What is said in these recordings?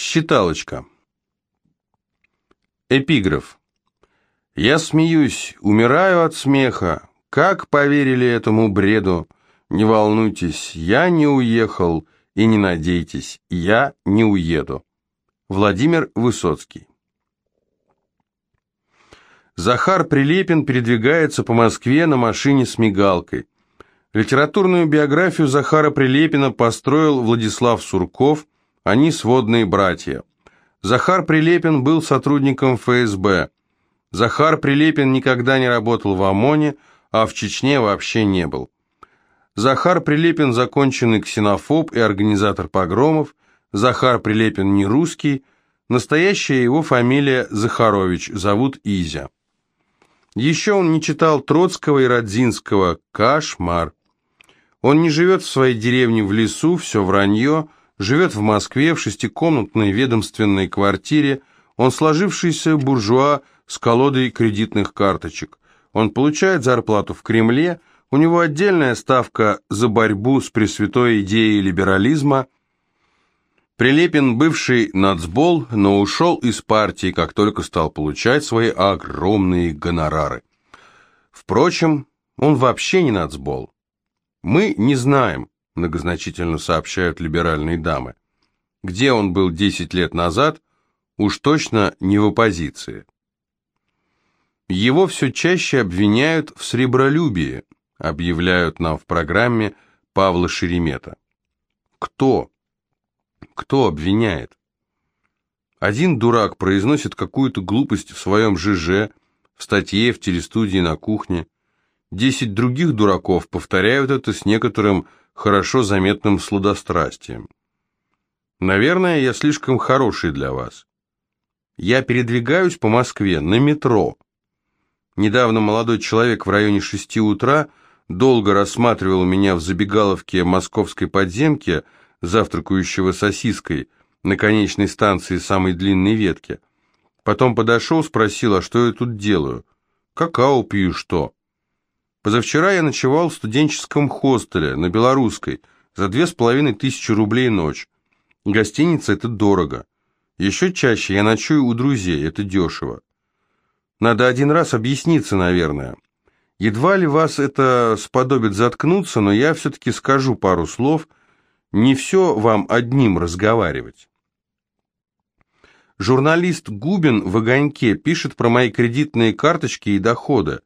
Считалочка. Эпиграф. Я смеюсь, умираю от смеха. Как поверили этому бреду? Не волнуйтесь, я не уехал, и не надейтесь, я не уеду. Владимир Высоцкий. Захар Прилепин передвигается по Москве на машине с мигалкой. Литературную биографию Захара Прилепина построил Владислав Сурков, они сводные братья. Захар Прилепин был сотрудником ФСБ. Захар Прилепин никогда не работал в ОМОНе, а в Чечне вообще не был. Захар Прилепин законченный ксенофоб и организатор погромов, Захар Прилепин не русский, настоящая его фамилия Захарович, зовут Изя. Еще он не читал Троцкого и Родзинского. Кошмар. Он не живет в своей деревне в лесу, все вранье, живет в Москве в шестикомнатной ведомственной квартире. Он сложившийся буржуа с колодой кредитных карточек. Он получает зарплату в Кремле, у него отдельная ставка за борьбу с пресвятой идеей либерализма – Прилепин бывший нацбол, но ушел из партии, как только стал получать свои огромные гонорары. Впрочем, он вообще не нацбол. Мы не знаем, многозначительно сообщают либеральные дамы. Где он был 10 лет назад, уж точно не в оппозиции. Его все чаще обвиняют в сребролюбии, объявляют нам в программе Павла Шеремета. Кто? Кто обвиняет? Один дурак произносит какую-то глупость в своем ЖЖ, в статье, в телестудии, на кухне. Десять других дураков повторяют это с некоторым хорошо заметным сладострастием. Наверное, я слишком хороший для вас. Я передвигаюсь по Москве на метро. Недавно молодой человек в районе шести утра долго рассматривал меня в забегаловке московской подземки, завтракающего сосиской на конечной станции самой длинной ветки. Потом подошел, спросил, а что я тут делаю? Какао пью, что? Позавчера я ночевал в студенческом хостеле на Белорусской за две с половиной тысячи рублей ночь. Гостиница – это дорого. Еще чаще я ночую у друзей, это дешево. Надо один раз объясниться, наверное. Едва ли вас это сподобит заткнуться, но я все-таки скажу пару слов – не все вам одним разговаривать. Журналист Губин в «Огоньке» пишет про мои кредитные карточки и доходы.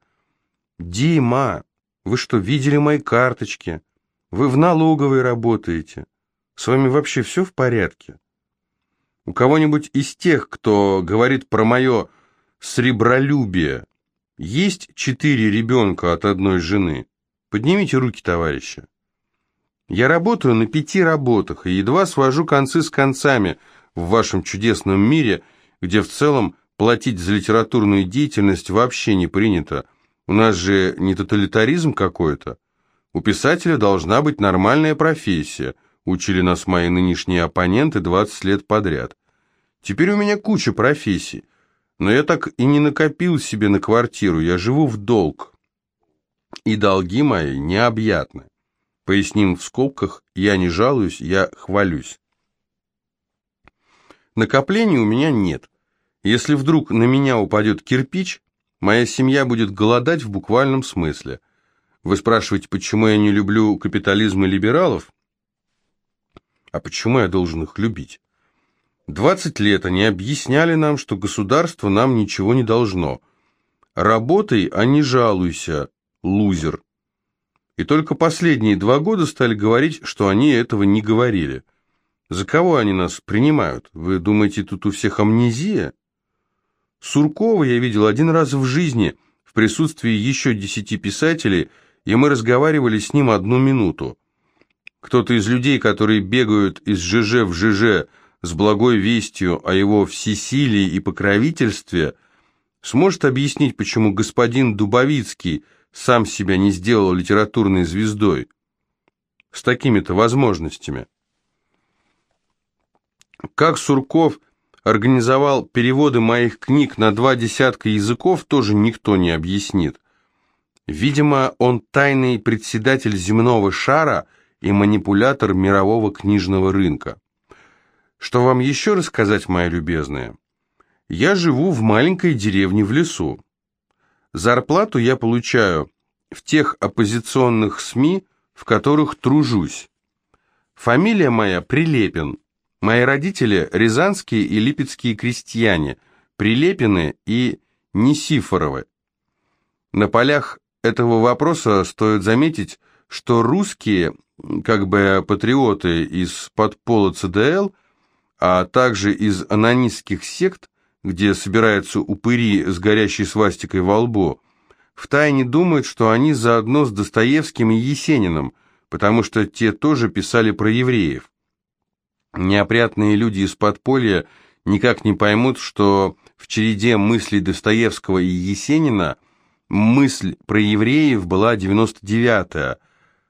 «Дима, вы что, видели мои карточки? Вы в налоговой работаете. С вами вообще все в порядке?» У кого-нибудь из тех, кто говорит про мое сребролюбие, есть четыре ребенка от одной жены? Поднимите руки, товарищи. Я работаю на пяти работах и едва свожу концы с концами в вашем чудесном мире, где в целом платить за литературную деятельность вообще не принято. У нас же не тоталитаризм какой-то. У писателя должна быть нормальная профессия, учили нас мои нынешние оппоненты 20 лет подряд. Теперь у меня куча профессий, но я так и не накопил себе на квартиру, я живу в долг. И долги мои необъятны. Поясним в скобках, я не жалуюсь, я хвалюсь. Накоплений у меня нет. Если вдруг на меня упадет кирпич, моя семья будет голодать в буквальном смысле. Вы спрашиваете, почему я не люблю капитализм и либералов? А почему я должен их любить? 20 лет они объясняли нам, что государство нам ничего не должно. Работай, а не жалуйся, лузер. И только последние два года стали говорить, что они этого не говорили. За кого они нас принимают? Вы думаете, тут у всех амнезия? Суркова я видел один раз в жизни, в присутствии еще десяти писателей, и мы разговаривали с ним одну минуту. Кто-то из людей, которые бегают из ЖЖ в ЖЖ с благой вестью о его всесилии и покровительстве, сможет объяснить, почему господин Дубовицкий – сам себя не сделал литературной звездой с такими-то возможностями. Как Сурков организовал переводы моих книг на два десятка языков, тоже никто не объяснит. Видимо, он тайный председатель земного шара и манипулятор мирового книжного рынка. Что вам еще рассказать, моя любезная? Я живу в маленькой деревне в лесу. Зарплату я получаю в тех оппозиционных СМИ, в которых тружусь. Фамилия моя Прилепин. Мои родители – рязанские и липецкие крестьяне, Прилепины и Несифоровы. На полях этого вопроса стоит заметить, что русские, как бы патриоты из подпола ЦДЛ, а также из анонистских сект, где собираются упыри с горящей свастикой во лбу, втайне думают, что они заодно с Достоевским и Есениным, потому что те тоже писали про евреев. Неопрятные люди из подполья никак не поймут, что в череде мыслей Достоевского и Есенина мысль про евреев была 99-я,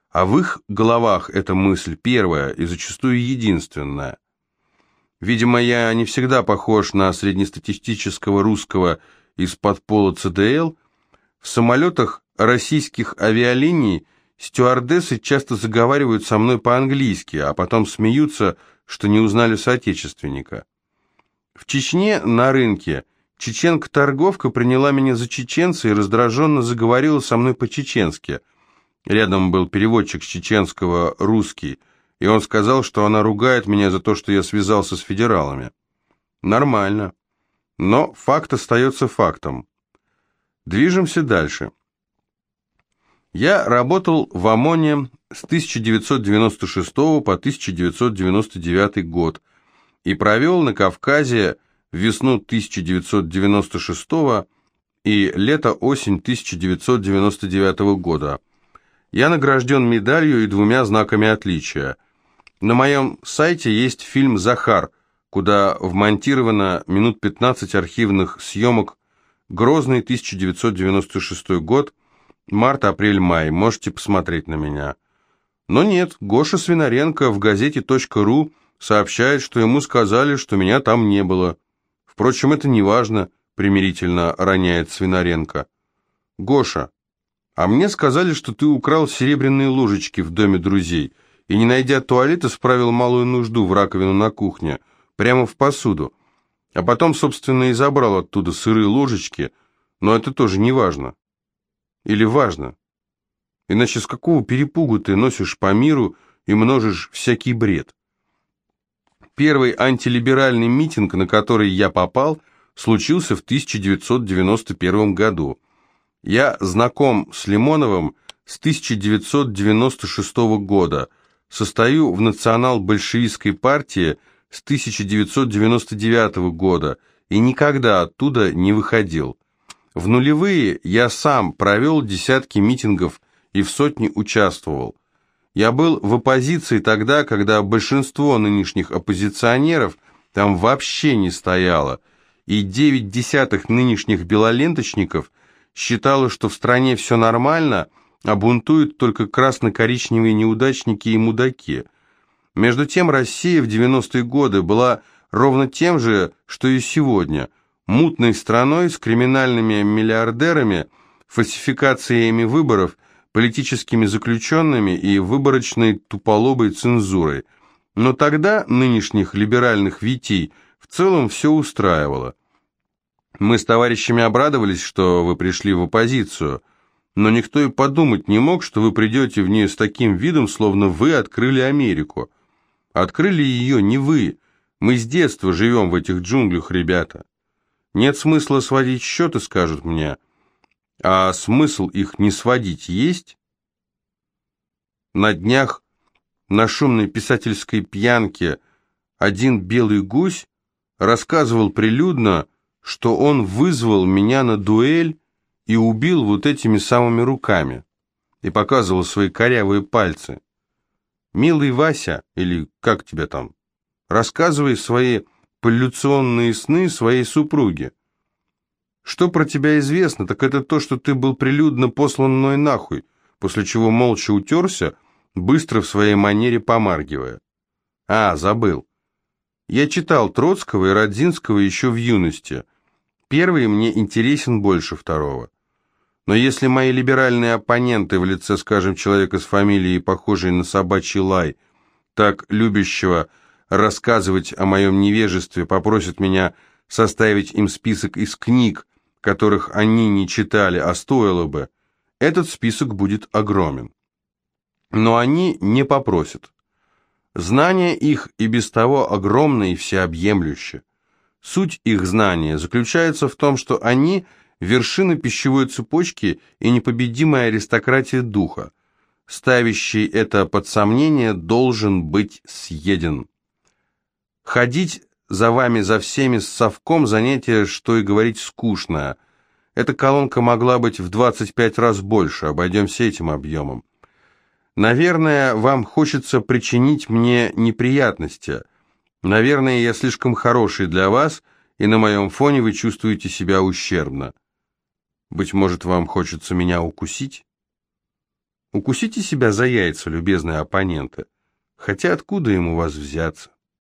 а в их головах эта мысль первая и зачастую единственная. Видимо, я не всегда похож на среднестатистического русского из-под пола ЦДЛ. В самолетах российских авиалиний стюардессы часто заговаривают со мной по-английски, а потом смеются, что не узнали соотечественника. В Чечне на рынке чеченка-торговка приняла меня за чеченца и раздраженно заговорила со мной по-чеченски. Рядом был переводчик с чеченского «русский», и он сказал, что она ругает меня за то, что я связался с федералами. Нормально. Но факт остается фактом. Движемся дальше. Я работал в ОМОНе с 1996 по 1999 год и провел на Кавказе весну 1996 и лето-осень 1999 года. Я награжден медалью и двумя знаками отличия. На моем сайте есть фильм «Захар», куда вмонтировано минут 15 архивных съемок «Грозный 1996 год», март, апрель, май. Можете посмотреть на меня. Но нет, Гоша Свинаренко в газете .ру сообщает, что ему сказали, что меня там не было. Впрочем, это не важно, примирительно роняет Свинаренко. Гоша, а мне сказали, что ты украл серебряные ложечки в доме друзей и, не найдя туалета, справил малую нужду в раковину на кухне, прямо в посуду. А потом, собственно, и забрал оттуда сырые ложечки, но это тоже не важно. Или важно? Иначе с какого перепугу ты носишь по миру и множишь всякий бред? Первый антилиберальный митинг, на который я попал, случился в 1991 году. Я знаком с Лимоновым с 1996 года, состою в национал-большевистской партии с 1999 года и никогда оттуда не выходил. В нулевые я сам провел десятки митингов и в сотни участвовал. Я был в оппозиции тогда, когда большинство нынешних оппозиционеров там вообще не стояло, и девять десятых нынешних белоленточников считало, что в стране все нормально, а бунтуют только красно-коричневые неудачники и мудаки. Между тем Россия в 90-е годы была ровно тем же, что и сегодня – мутной страной с криминальными миллиардерами, фальсификациями выборов, политическими заключенными и выборочной туполобой цензурой. Но тогда нынешних либеральных витий в целом все устраивало. Мы с товарищами обрадовались, что вы пришли в оппозицию, но никто и подумать не мог, что вы придете в нее с таким видом, словно вы открыли Америку. Открыли ее не вы, мы с детства живем в этих джунглях, ребята. Нет смысла сводить счеты, скажут мне. А смысл их не сводить есть? На днях на шумной писательской пьянке один белый гусь рассказывал прилюдно, что он вызвал меня на дуэль и убил вот этими самыми руками, и показывал свои корявые пальцы. «Милый Вася, или как тебя там, рассказывай свои полюционные сны своей супруге. Что про тебя известно, так это то, что ты был прилюдно послан мной нахуй, после чего молча утерся, быстро в своей манере помаргивая. А, забыл. Я читал Троцкого и Родзинского еще в юности. Первый мне интересен больше второго. Но если мои либеральные оппоненты в лице, скажем, человека с фамилией, похожей на собачий лай, так любящего рассказывать о моем невежестве, попросят меня составить им список из книг, которых они не читали, а стоило бы, этот список будет огромен. Но они не попросят. Знание их и без того огромно и всеобъемлюще. Суть их знания заключается в том, что они – вершина пищевой цепочки и непобедимая аристократия духа. Ставящий это под сомнение должен быть съеден. Ходить за вами, за всеми с совком занятие, что и говорить, скучное. Эта колонка могла быть в 25 раз больше, обойдемся этим объемом. Наверное, вам хочется причинить мне неприятности. Наверное, я слишком хороший для вас, и на моем фоне вы чувствуете себя ущербно. Быть может, вам хочется меня укусить? Укусите себя за яйца, любезные оппоненты. Хотя откуда ему вас взяться?